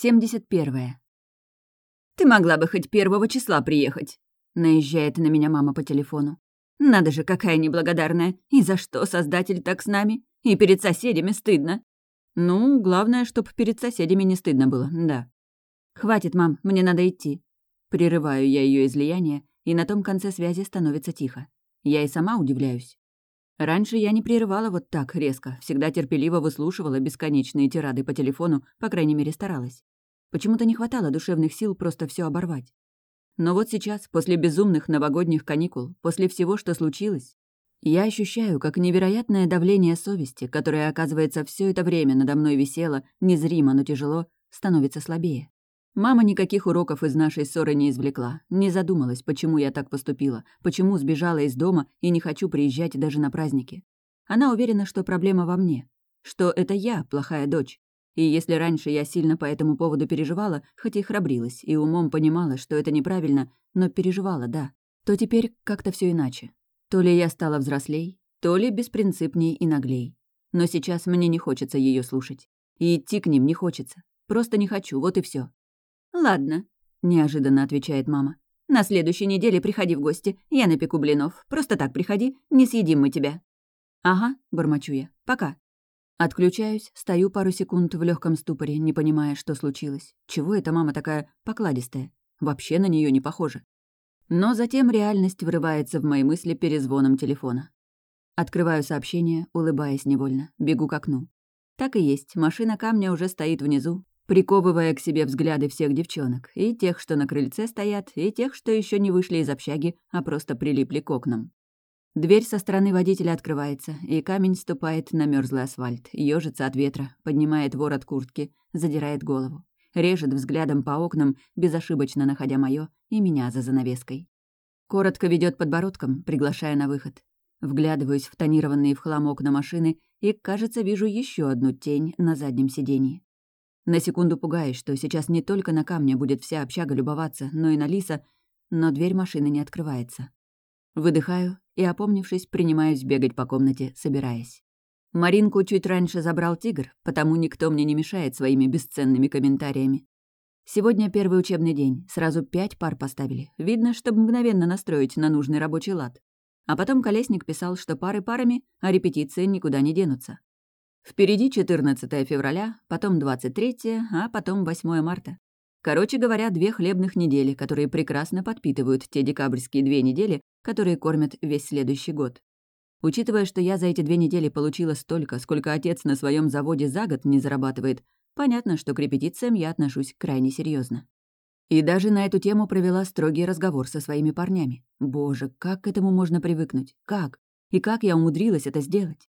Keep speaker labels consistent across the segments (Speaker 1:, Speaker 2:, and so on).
Speaker 1: 71. «Ты могла бы хоть первого числа приехать», — наезжает на меня мама по телефону. «Надо же, какая неблагодарная. И за что создатель так с нами? И перед соседями стыдно». «Ну, главное, чтоб перед соседями не стыдно было, да». «Хватит, мам, мне надо идти». Прерываю я ее излияние, и на том конце связи становится тихо. Я и сама удивляюсь. Раньше я не прерывала вот так резко, всегда терпеливо выслушивала бесконечные тирады по телефону, по крайней мере, старалась. Почему-то не хватало душевных сил просто все оборвать. Но вот сейчас, после безумных новогодних каникул, после всего, что случилось, я ощущаю, как невероятное давление совести, которое, оказывается, все это время надо мной висело, незримо, но тяжело, становится слабее. Мама никаких уроков из нашей ссоры не извлекла, не задумалась, почему я так поступила, почему сбежала из дома и не хочу приезжать даже на праздники. Она уверена, что проблема во мне, что это я плохая дочь, и если раньше я сильно по этому поводу переживала, хоть и храбрилась, и умом понимала, что это неправильно, но переживала, да, то теперь как-то все иначе. То ли я стала взрослей, то ли беспринципней и наглей. Но сейчас мне не хочется ее слушать. И идти к ним не хочется. Просто не хочу, вот и все. «Ладно», — неожиданно отвечает мама. «На следующей неделе приходи в гости. Я напеку блинов. Просто так приходи, не съедим мы тебя». «Ага», — бормочу я. «Пока». Отключаюсь, стою пару секунд в легком ступоре, не понимая, что случилось. Чего эта мама такая покладистая? Вообще на нее не похоже. Но затем реальность врывается в мои мысли перезвоном телефона. Открываю сообщение, улыбаясь невольно, бегу к окну. Так и есть, машина камня уже стоит внизу, приковывая к себе взгляды всех девчонок, и тех, что на крыльце стоят, и тех, что еще не вышли из общаги, а просто прилипли к окнам. Дверь со стороны водителя открывается, и камень ступает на мерзлый асфальт, ежится от ветра, поднимает ворот куртки, задирает голову, режет взглядом по окнам, безошибочно находя моё и меня за занавеской. Коротко ведет подбородком, приглашая на выход. Вглядываюсь в тонированные в хлам окна машины и, кажется, вижу еще одну тень на заднем сиденье. На секунду пугаюсь, что сейчас не только на камне будет вся общага любоваться, но и на лиса, но дверь машины не открывается. Выдыхаю и, опомнившись, принимаюсь бегать по комнате, собираясь. Маринку чуть раньше забрал тигр, потому никто мне не мешает своими бесценными комментариями. Сегодня первый учебный день, сразу пять пар поставили. Видно, чтобы мгновенно настроить на нужный рабочий лад. А потом Колесник писал, что пары парами, а репетиции никуда не денутся. Впереди 14 февраля, потом 23, а потом 8 марта. Короче говоря, две хлебных недели, которые прекрасно подпитывают те декабрьские две недели, которые кормят весь следующий год. Учитывая, что я за эти две недели получила столько, сколько отец на своем заводе за год не зарабатывает, понятно, что к репетициям я отношусь крайне серьезно. И даже на эту тему провела строгий разговор со своими парнями. Боже, как к этому можно привыкнуть? Как? И как я умудрилась это сделать?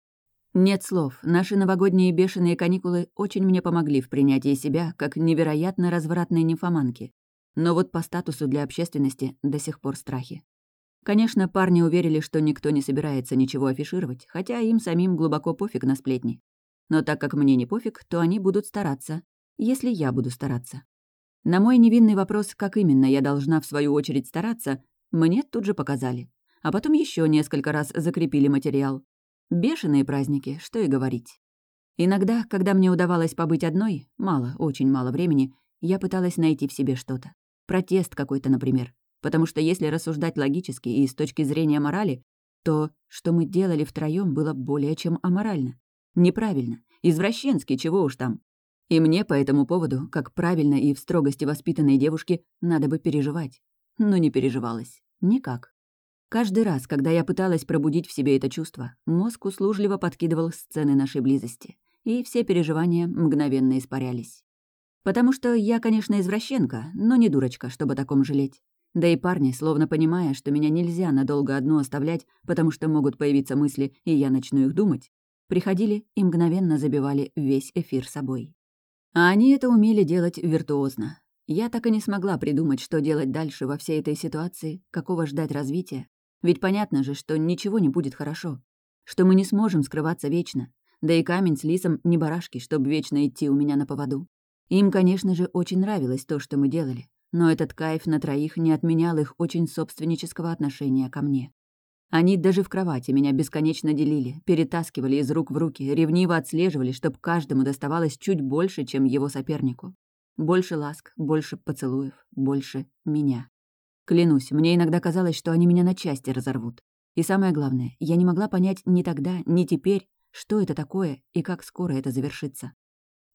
Speaker 1: Нет слов. Наши новогодние бешеные каникулы очень мне помогли в принятии себя как невероятно развратной нимфоманки. Но вот по статусу для общественности до сих пор страхи. Конечно, парни уверили, что никто не собирается ничего афишировать, хотя им самим глубоко пофиг на сплетни. Но так как мне не пофиг, то они будут стараться, если я буду стараться. На мой невинный вопрос, как именно я должна в свою очередь стараться, мне тут же показали. А потом еще несколько раз закрепили материал. Бешеные праздники, что и говорить. Иногда, когда мне удавалось побыть одной, мало, очень мало времени, я пыталась найти в себе что-то. Протест какой-то, например. Потому что если рассуждать логически и с точки зрения морали, то, что мы делали втроем, было более чем аморально. Неправильно. Извращенски, чего уж там. И мне по этому поводу, как правильно и в строгости воспитанной девушке, надо бы переживать. Но не переживалась. Никак. Каждый раз, когда я пыталась пробудить в себе это чувство, мозг услужливо подкидывал сцены нашей близости, и все переживания мгновенно испарялись. Потому что я, конечно, извращенка, но не дурочка, чтобы о таком жалеть. Да и парни, словно понимая, что меня нельзя надолго одну оставлять, потому что могут появиться мысли, и я начну их думать, приходили и мгновенно забивали весь эфир собой. А они это умели делать виртуозно. Я так и не смогла придумать, что делать дальше во всей этой ситуации, какого ждать развития, ведь понятно же, что ничего не будет хорошо. Что мы не сможем скрываться вечно. Да и камень с лисом не барашки, чтобы вечно идти у меня на поводу. Им, конечно же, очень нравилось то, что мы делали. Но этот кайф на троих не отменял их очень собственнического отношения ко мне. Они даже в кровати меня бесконечно делили, перетаскивали из рук в руки, ревниво отслеживали, чтобы каждому доставалось чуть больше, чем его сопернику. Больше ласк, больше поцелуев, больше меня. Клянусь, мне иногда казалось, что они меня на части разорвут. И самое главное, я не могла понять ни тогда, ни теперь, что это такое и как скоро это завершится.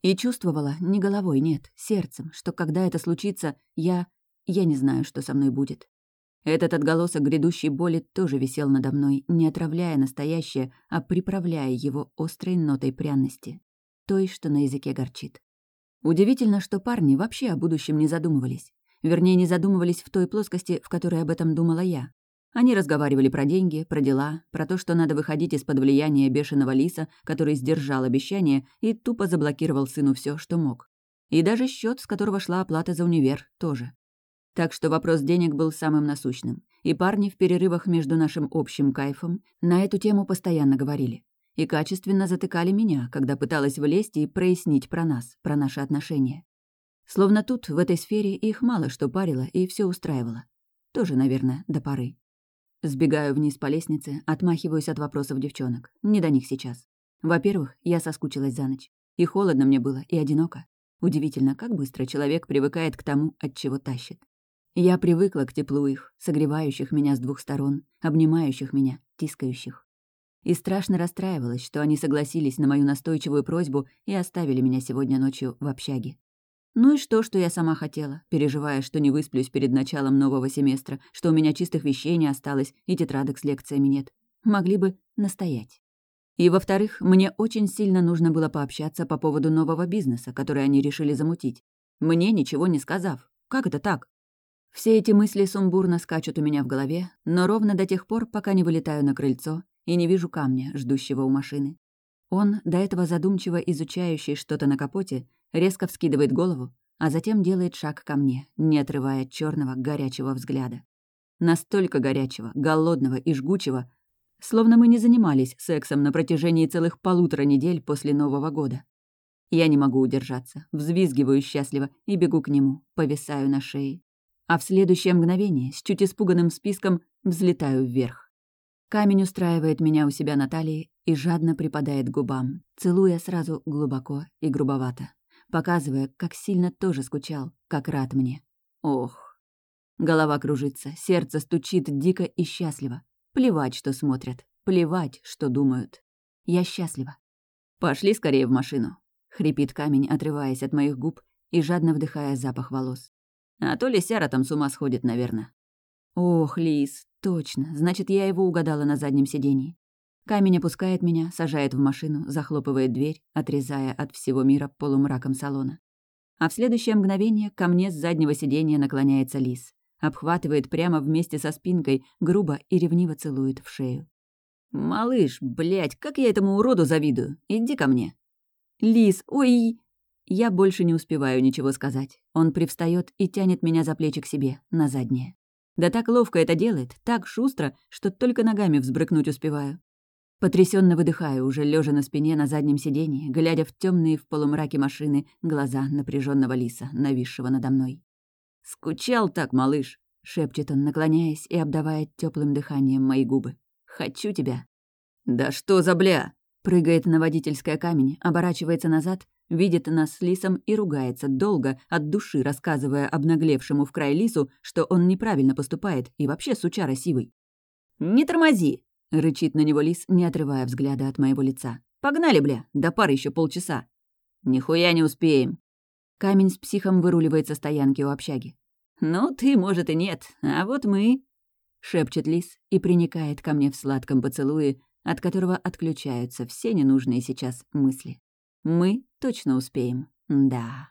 Speaker 1: И чувствовала не головой, нет, сердцем, что когда это случится, я... я не знаю, что со мной будет. Этот отголосок грядущей боли тоже висел надо мной, не отравляя настоящее, а приправляя его острой нотой пряности. Той, что на языке горчит. Удивительно, что парни вообще о будущем не задумывались. Вернее, не задумывались в той плоскости, в которой об этом думала я. Они разговаривали про деньги, про дела, про то, что надо выходить из-под влияния бешеного лиса, который сдержал обещание и тупо заблокировал сыну все, что мог. И даже счет, с которого шла оплата за универ, тоже. Так что вопрос денег был самым насущным. И парни в перерывах между нашим общим кайфом на эту тему постоянно говорили. И качественно затыкали меня, когда пыталась влезть и прояснить про нас, про наши отношения. Словно тут, в этой сфере, их мало что парило и все устраивало. Тоже, наверное, до поры. Сбегаю вниз по лестнице, отмахиваюсь от вопросов девчонок. Не до них сейчас. Во-первых, я соскучилась за ночь. И холодно мне было, и одиноко. Удивительно, как быстро человек привыкает к тому, от чего тащит. Я привыкла к теплу их, согревающих меня с двух сторон, обнимающих меня, тискающих. И страшно расстраивалась, что они согласились на мою настойчивую просьбу и оставили меня сегодня ночью в общаге. Ну и что, что я сама хотела, переживая, что не высплюсь перед началом нового семестра, что у меня чистых вещей не осталось и тетрадок с лекциями нет. Могли бы настоять. И, во-вторых, мне очень сильно нужно было пообщаться по поводу нового бизнеса, который они решили замутить. Мне ничего не сказав. Как это так? Все эти мысли сумбурно скачут у меня в голове, но ровно до тех пор, пока не вылетаю на крыльцо и не вижу камня, ждущего у машины. Он, до этого задумчиво изучающий что-то на капоте, резко вскидывает голову, а затем делает шаг ко мне, не отрывая черного горячего взгляда. Настолько горячего, голодного и жгучего, словно мы не занимались сексом на протяжении целых полутора недель после Нового года. Я не могу удержаться, взвизгиваю счастливо и бегу к нему, повисаю на шее. А в следующее мгновение, с чуть испуганным списком, взлетаю вверх. Камень устраивает меня у себя на талии и жадно припадает к губам, целуя сразу глубоко и грубовато показывая, как сильно тоже скучал, как рад мне. Ох. Голова кружится, сердце стучит дико и счастливо. Плевать, что смотрят, плевать, что думают. Я счастлива. «Пошли скорее в машину», — хрипит камень, отрываясь от моих губ и жадно вдыхая запах волос. «А то Лисяра там с ума сходит, наверное». «Ох, Лис, точно, значит, я его угадала на заднем сидении. Камень опускает меня, сажает в машину, захлопывает дверь, отрезая от всего мира полумраком салона. А в следующее мгновение ко мне с заднего сиденья наклоняется лис. Обхватывает прямо вместе со спинкой, грубо и ревниво целует в шею. «Малыш, блядь, как я этому уроду завидую! Иди ко мне!» «Лис, ой!» Я больше не успеваю ничего сказать. Он привстает и тянет меня за плечи к себе, на заднее. Да так ловко это делает, так шустро, что только ногами взбрыкнуть успеваю. Потрясенно выдыхаю, уже лежа на спине на заднем сиденье, глядя в темные в полумраке машины глаза напряженного лиса, нависшего надо мной. «Скучал так, малыш!» — шепчет он, наклоняясь и обдавая теплым дыханием мои губы. «Хочу тебя!» «Да что за бля!» Прыгает на водительское камень, оборачивается назад, видит нас с лисом и ругается долго, от души рассказывая обнаглевшему в край лису, что он неправильно поступает и вообще сучара сивый. «Не тормози!» — рычит на него лис, не отрывая взгляда от моего лица. «Погнали, бля, до пары еще полчаса». «Нихуя не успеем». Камень с психом выруливает со стоянки у общаги. «Ну, ты, может, и нет, а вот мы...» Шепчет лис и приникает ко мне в сладком поцелуе, от которого отключаются все ненужные сейчас мысли. «Мы точно успеем, да».